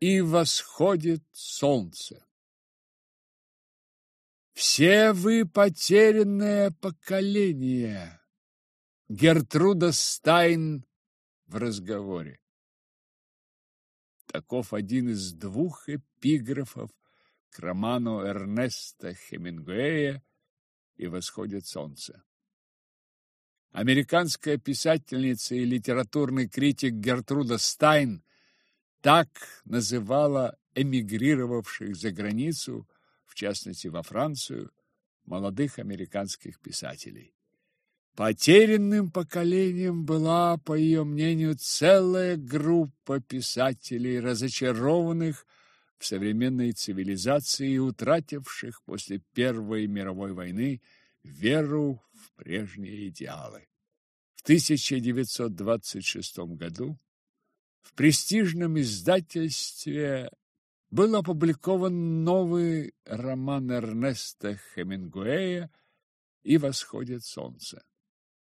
и восходит солнце. Все вы потерянное поколение. Гертруда Стайн в разговоре. Таков один из двух эпиграфов к роману Эрнеста Хемингуэя «И восходит солнце». Американская писательница и литературный критик Гертруда Стайн так называла эмигрировавших за границу, в частности во Францию, молодых американских писателей. Потерянным поколением была, по ее мнению, целая группа писателей, разочарованных в современной цивилизации и утративших после Первой мировой войны веру в прежние идеалы. В 1926 году в престижном издательстве был опубликован новый роман Эрнеста Хемингуэя «И восходит солнце».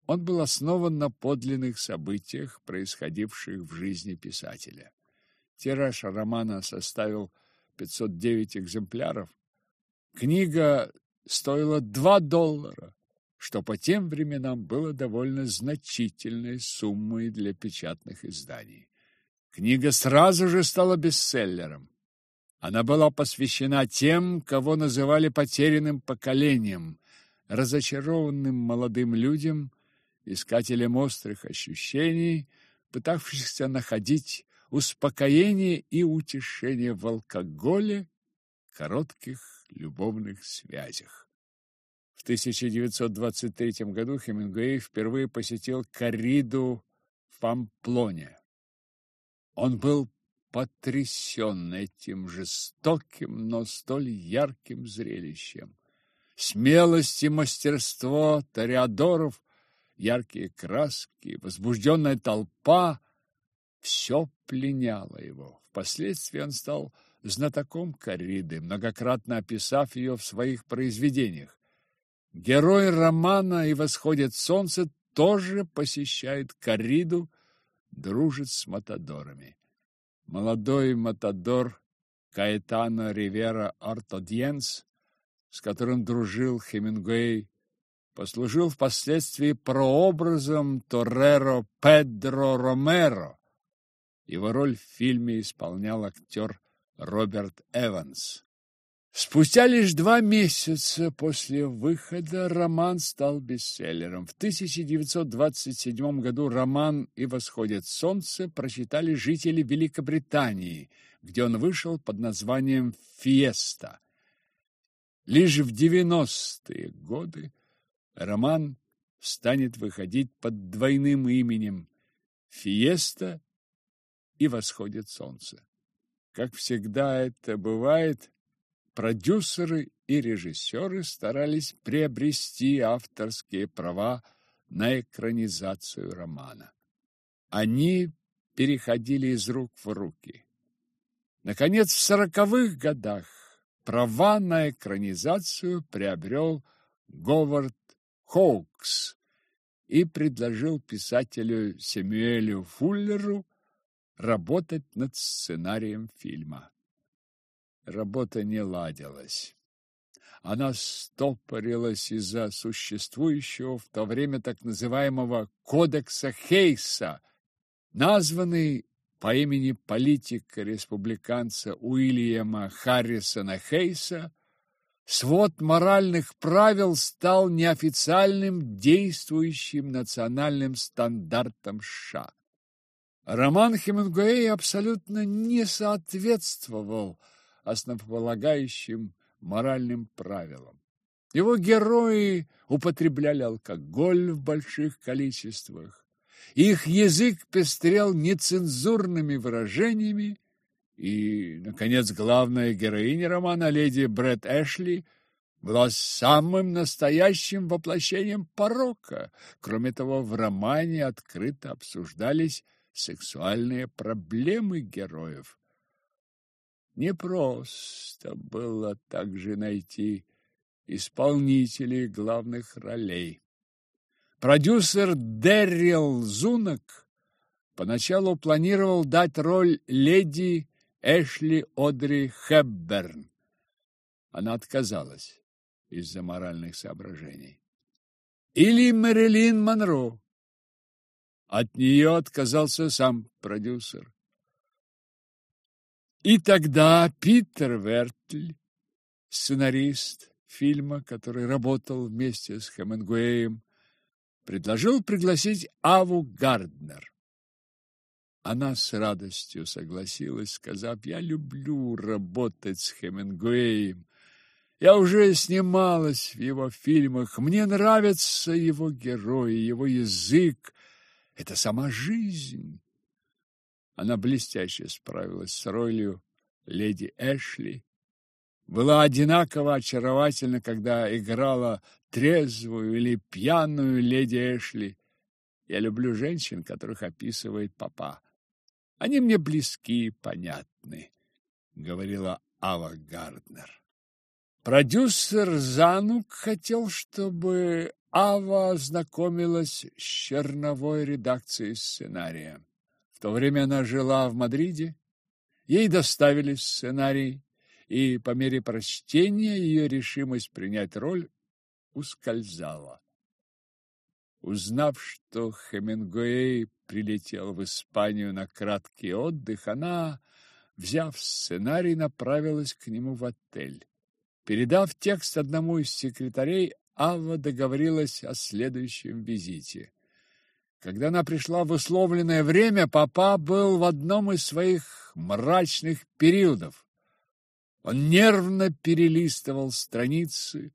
Он был основан на подлинных событиях, происходивших в жизни писателя. Тираж романа составил 509 экземпляров. Книга стоила 2 доллара, что по тем временам было довольно значительной суммой для печатных изданий. Книга сразу же стала бестселлером. Она была посвящена тем, кого называли потерянным поколением, разочарованным молодым людям – искателем острых ощущений, пытавшихся находить успокоение и утешение в алкоголе, коротких любовных связях. В 1923 году Хемингуэй впервые посетил корриду в Памплоне. Он был потрясен этим жестоким, но столь ярким зрелищем. Смелость и мастерство Тореадоров яркие краски, возбужденная толпа – все пленяло его. Впоследствии он стал знатоком корриды, многократно описав ее в своих произведениях. Герой романа «И восходит солнце» тоже посещает корриду, дружит с матадорами. Молодой матадор Каэтано Ривера Артодьенс, с которым дружил Хемингуэй послужил впоследствии прообразом Тореро Педро Ромеро. Его роль в фильме исполнял актер Роберт Эванс. Спустя лишь два месяца после выхода роман стал бестселлером. В 1927 году роман «И восходит солнце» прочитали жители Великобритании, где он вышел под названием «Фиеста». Лишь в 90-е годы роман станет выходить под двойным именем «Фиеста» и «Восходит солнце». Как всегда это бывает, продюсеры и режиссеры старались приобрести авторские права на экранизацию романа. Они переходили из рук в руки. Наконец, в сороковых годах права на экранизацию приобрел Говард Хоукс и предложил писателю Сэмюэлю Фуллеру работать над сценарием фильма. Работа не ладилась. Она стопорилась из-за существующего в то время так называемого «Кодекса Хейса», названный по имени политика-республиканца Уильяма Харрисона Хейса Свод моральных правил стал неофициальным действующим национальным стандартом США. Роман Хемингуэя абсолютно не соответствовал основополагающим моральным правилам. Его герои употребляли алкоголь в больших количествах. Их язык пестрел нецензурными выражениями, и, наконец, главная героиня романа, леди Брэд Эшли, была самым настоящим воплощением порока. Кроме того, в романе открыто обсуждались сексуальные проблемы героев. Непросто было также найти исполнителей главных ролей. Продюсер Дэрил Зунок поначалу планировал дать роль леди Эшли Одри Хепберн. Она отказалась из-за моральных соображений. Или Мэрилин Монро. От нее отказался сам продюсер. И тогда Питер Вертль, сценарист фильма, который работал вместе с Хемингуэем, предложил пригласить Аву Гарднер. Она с радостью согласилась, сказав, «Я люблю работать с Хемингуэем. Я уже снималась в его фильмах. Мне нравятся его герои, его язык. Это сама жизнь. Она блестяще справилась с ролью леди Эшли. Была одинаково очаровательна, когда играла трезвую или пьяную леди Эшли. Я люблю женщин, которых описывает папа. Они мне близки и понятны, говорила Ава Гарднер. Продюсер Занук хотел, чтобы Ава ознакомилась с черновой редакцией сценария. То время она жила в Мадриде. Ей доставили сценарий, и по мере прочтения ее решимость принять роль ускользала. Узнав, что Хемингуэй прилетел в Испанию на краткий отдых, она, взяв сценарий, направилась к нему в отель. Передав текст одному из секретарей, Алла договорилась о следующем визите. Когда она пришла в условленное время, папа был в одном из своих мрачных периодов. Он нервно перелистывал страницы,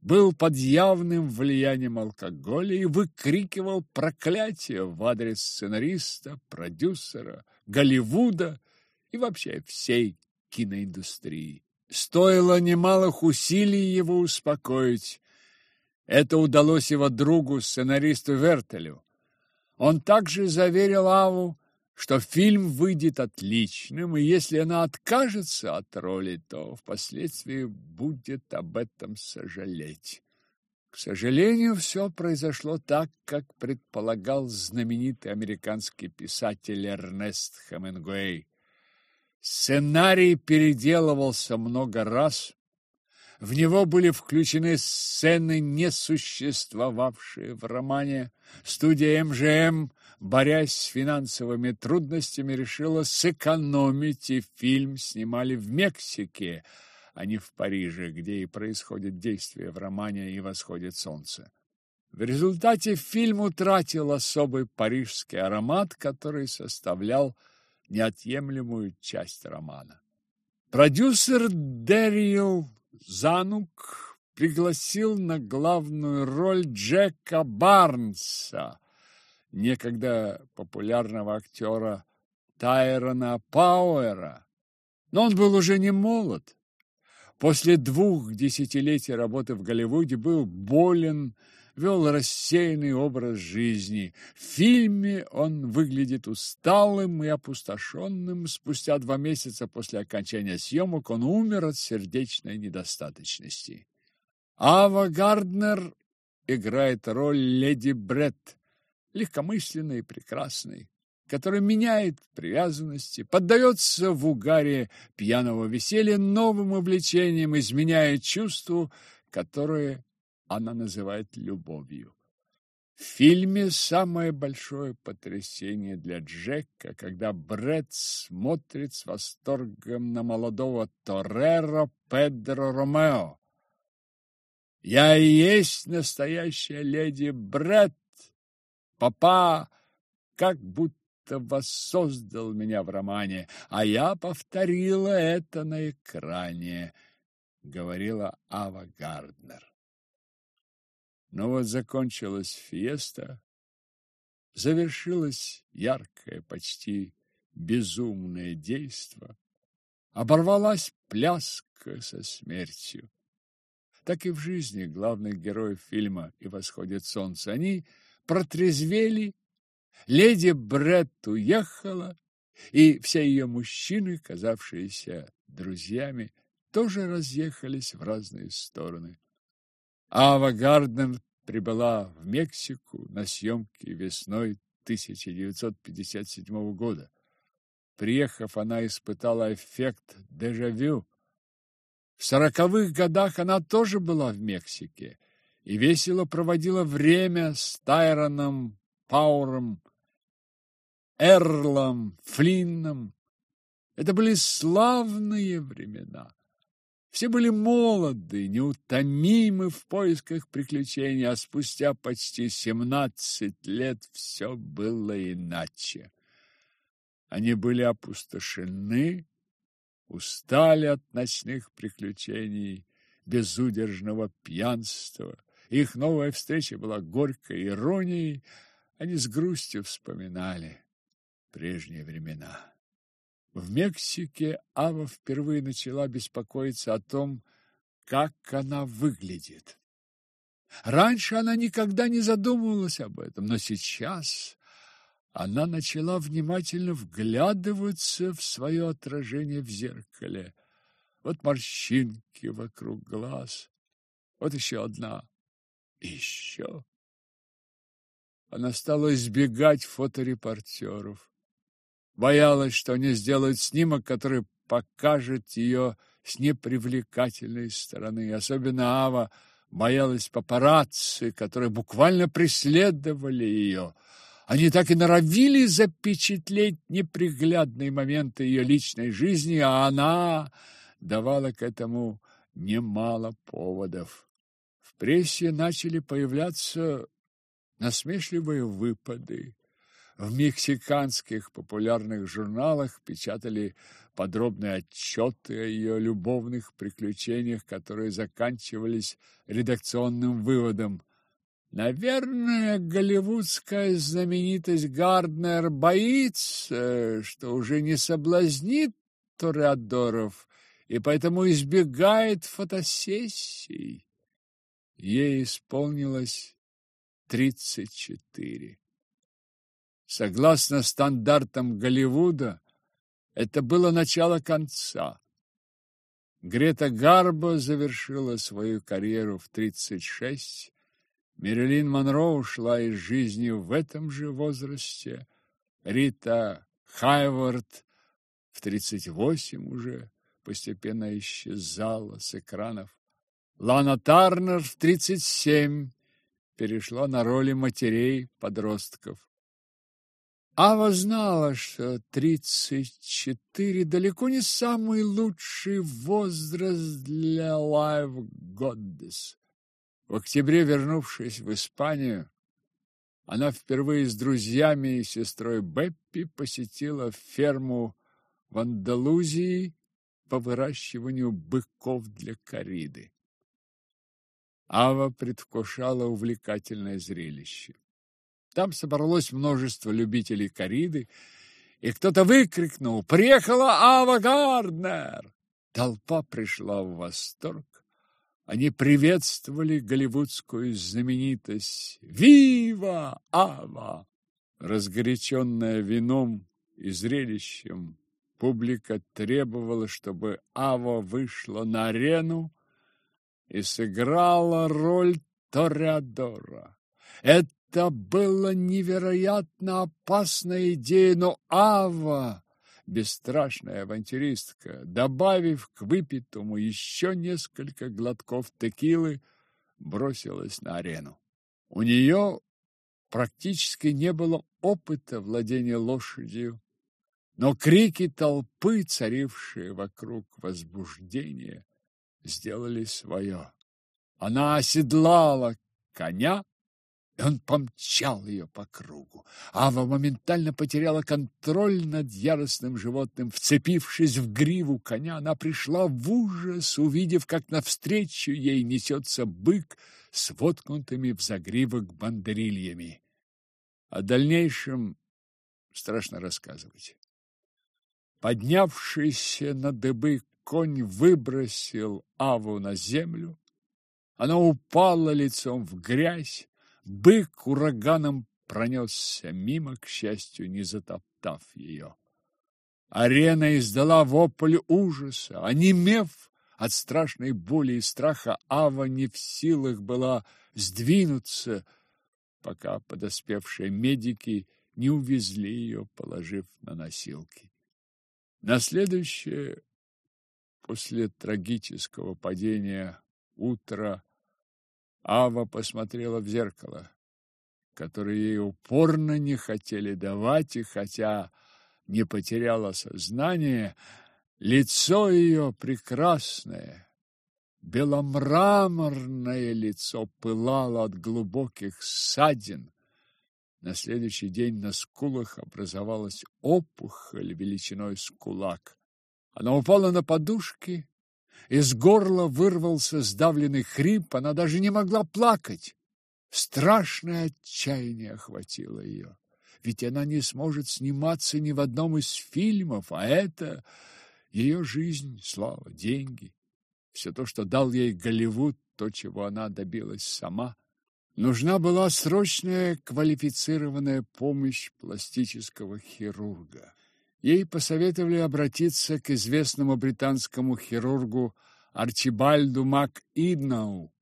был под явным влиянием алкоголя и выкрикивал проклятия в адрес сценариста, продюсера, Голливуда и вообще всей киноиндустрии. Стоило немалых усилий его успокоить. Это удалось его другу, сценаристу Вертелю. Он также заверил Аву, что фильм выйдет отличным, и если она откажется от роли, то впоследствии будет об этом сожалеть. К сожалению, все произошло так, как предполагал знаменитый американский писатель Эрнест Хемингуэй. Сценарий переделывался много раз. В него были включены сцены, не существовавшие в романе. Студия МЖМ, борясь с финансовыми трудностями, решила сэкономить, и фильм снимали в Мексике, а не в Париже, где и происходит действие в романе «И восходит солнце». В результате фильм утратил особый парижский аромат, который составлял неотъемлемую часть романа. Продюсер Дэриэл Занук пригласил на главную роль Джека Барнса, некогда популярного актера Тайрона Пауэра. Но он был уже не молод. После двух десятилетий работы в Голливуде был болен вел рассеянный образ жизни. В фильме он выглядит усталым и опустошенным. Спустя два месяца после окончания съемок он умер от сердечной недостаточности. Ава Гарднер играет роль леди Бретт, легкомысленной и прекрасной, которая меняет привязанности, поддается в угаре пьяного веселья новым увлечениям, изменяя чувству, которое она называет любовью. В фильме самое большое потрясение для Джека, когда Брэд смотрит с восторгом на молодого Тореро Педро Ромео. «Я и есть настоящая леди Брэд. Папа как будто воссоздал меня в романе, а я повторила это на экране», — говорила Ава Гарднер. Но вот закончилась фиеста, завершилось яркое, почти безумное действо, оборвалась пляска со смертью. Так и в жизни главных героев фильма «И восходит солнце» они протрезвели, леди Бретт уехала, и все ее мужчины, казавшиеся друзьями, тоже разъехались в разные стороны. Ава Гарднер прибыла в Мексику на съемки весной 1957 года. Приехав, она испытала эффект дежавю. В сороковых годах она тоже была в Мексике и весело проводила время с Тайроном, Пауром, Эрлом, Флинном. Это были славные времена. Все были молоды, неутомимы в поисках приключений, а спустя почти семнадцать лет все было иначе. Они были опустошены, устали от ночных приключений, безудержного пьянства. Их новая встреча была горькой иронией, они с грустью вспоминали прежние времена. В Мексике Ава впервые начала беспокоиться о том, как она выглядит. Раньше она никогда не задумывалась об этом, но сейчас она начала внимательно вглядываться в свое отражение в зеркале. Вот морщинки вокруг глаз, вот еще одна, еще. Она стала избегать фоторепортеров боялась, что они сделают снимок, который покажет ее с непривлекательной стороны. Особенно Ава боялась папарацци, которые буквально преследовали ее. Они так и норовили запечатлеть неприглядные моменты ее личной жизни, а она давала к этому немало поводов. В прессе начали появляться насмешливые выпады. В мексиканских популярных журналах печатали подробные отчеты о ее любовных приключениях, которые заканчивались редакционным выводом. Наверное, голливудская знаменитость Гарднер боится, что уже не соблазнит Тореадоров и поэтому избегает фотосессий. Ей исполнилось тридцать четыре. Согласно стандартам Голливуда, это было начало конца. Грета Гарбо завершила свою карьеру в 36, Мерилин Монро ушла из жизни в этом же возрасте, Рита Хайвард в 38 уже постепенно исчезала с экранов. Лана Тарнер в 37 перешла на роли матерей подростков. Ава знала, что тридцать четыре далеко не самый лучший возраст для Live Goddess. В октябре, вернувшись в Испанию, она впервые с друзьями и сестрой Беппи посетила ферму в Андалузии по выращиванию быков для кориды. Ава предвкушала увлекательное зрелище. Там собралось множество любителей кориды, и кто-то выкрикнул «Приехала Ава Гарднер!» Толпа пришла в восторг. Они приветствовали голливудскую знаменитость «Вива Ава!» Разгоряченная вином и зрелищем, публика требовала, чтобы Ава вышла на арену и сыграла роль Тореадора. Это это была невероятно опасная идея, но Ава, бесстрашная авантюристка, добавив к выпитому еще несколько глотков текилы, бросилась на арену. У нее практически не было опыта владения лошадью, но крики толпы, царившие вокруг возбуждения, сделали свое. Она оседлала коня и он помчал ее по кругу. Ава моментально потеряла контроль над яростным животным. Вцепившись в гриву коня, она пришла в ужас, увидев, как навстречу ей несется бык с воткнутыми в загривок бандерильями. О дальнейшем страшно рассказывать. Поднявшийся на дыбы конь выбросил Аву на землю. Она упала лицом в грязь, Бык ураганом пронесся мимо, к счастью, не затоптав ее. Арена издала вопль ужаса, онемев от страшной боли и страха, Ава не в силах была сдвинуться, пока подоспевшие медики не увезли ее, положив на носилки. На следующее, после трагического падения утра, Ава посмотрела в зеркало, которое ей упорно не хотели давать, и хотя не потеряла сознание, лицо ее прекрасное, беломраморное лицо пылало от глубоких ссадин. На следующий день на скулах образовалась опухоль величиной с кулак. Она упала на подушки, из горла вырвался сдавленный хрип, она даже не могла плакать. Страшное отчаяние охватило ее, ведь она не сможет сниматься ни в одном из фильмов, а это ее жизнь, слава, деньги, все то, что дал ей Голливуд, то, чего она добилась сама. Нужна была срочная квалифицированная помощь пластического хирурга. Ей посоветовали обратиться к известному британскому хирургу Арчибальду МакИднау.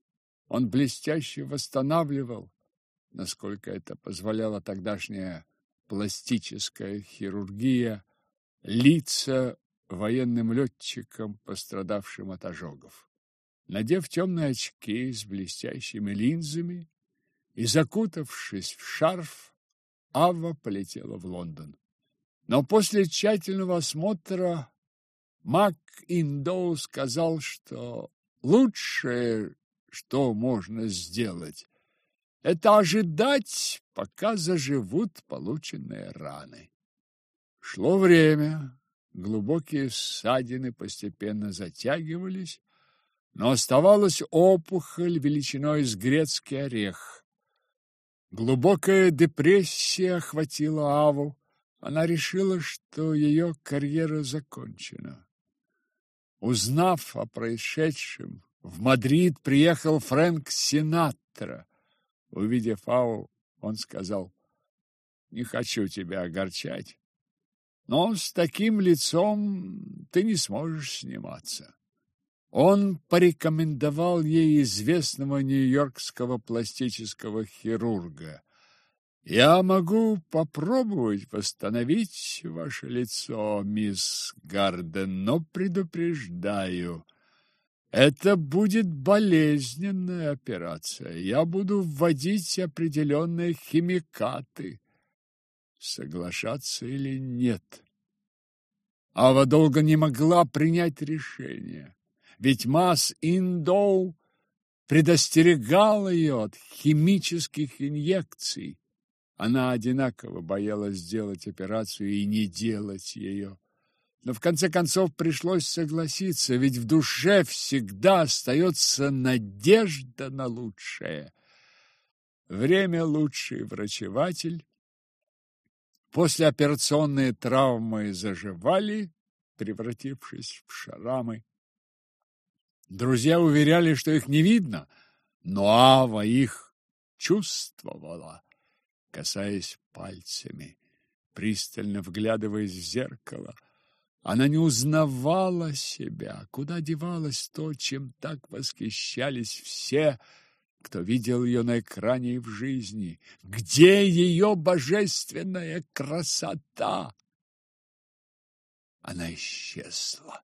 Он блестяще восстанавливал, насколько это позволяла тогдашняя пластическая хирургия, лица военным летчикам, пострадавшим от ожогов. Надев темные очки с блестящими линзами и закутавшись в шарф, Ава полетела в Лондон. Но после тщательного осмотра Мак Индоу сказал, что лучшее, что можно сделать, это ожидать, пока заживут полученные раны. Шло время, глубокие ссадины постепенно затягивались, но оставалась опухоль величиной с грецкий орех. Глубокая депрессия охватила Аву. Она решила, что ее карьера закончена. Узнав о происшедшем, в Мадрид приехал Фрэнк Синатра. Увидев Аву, он сказал, «Не хочу тебя огорчать, но с таким лицом ты не сможешь сниматься». Он порекомендовал ей известного нью-йоркского пластического хирурга. «Я могу попробовать восстановить ваше лицо, мисс Гарден, но предупреждаю, это будет болезненная операция. Я буду вводить определенные химикаты. Соглашаться или нет?» Ава долго не могла принять решение ведь Мас Индоу предостерегал ее от химических инъекций. Она одинаково боялась сделать операцию и не делать ее. Но в конце концов пришлось согласиться, ведь в душе всегда остается надежда на лучшее. Время лучший врачеватель. Послеоперационные травмы заживали, превратившись в шрамы. Друзья уверяли, что их не видно, но Ава их чувствовала, касаясь пальцами, пристально вглядываясь в зеркало. Она не узнавала себя, куда девалось то, чем так восхищались все, кто видел ее на экране и в жизни. Где ее божественная красота? Она исчезла.